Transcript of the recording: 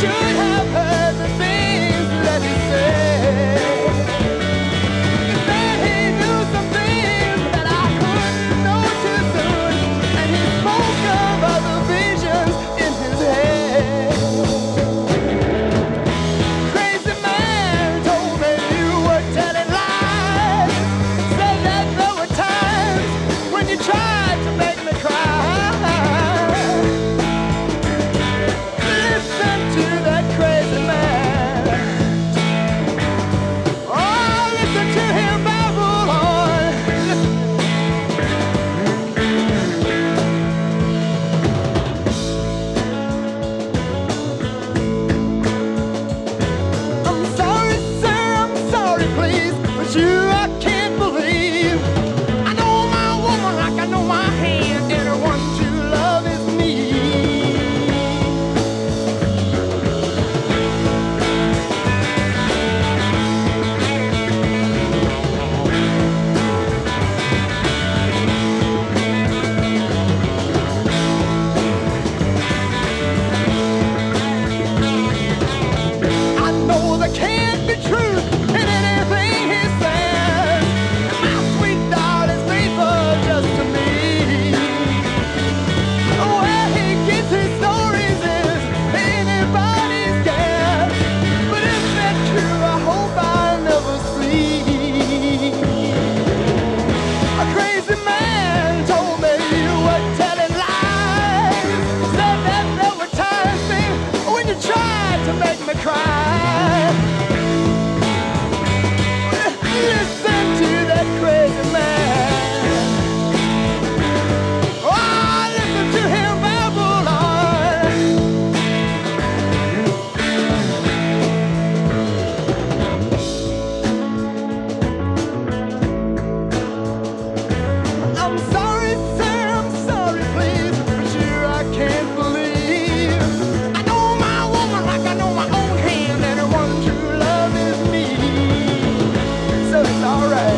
should have heard. alright.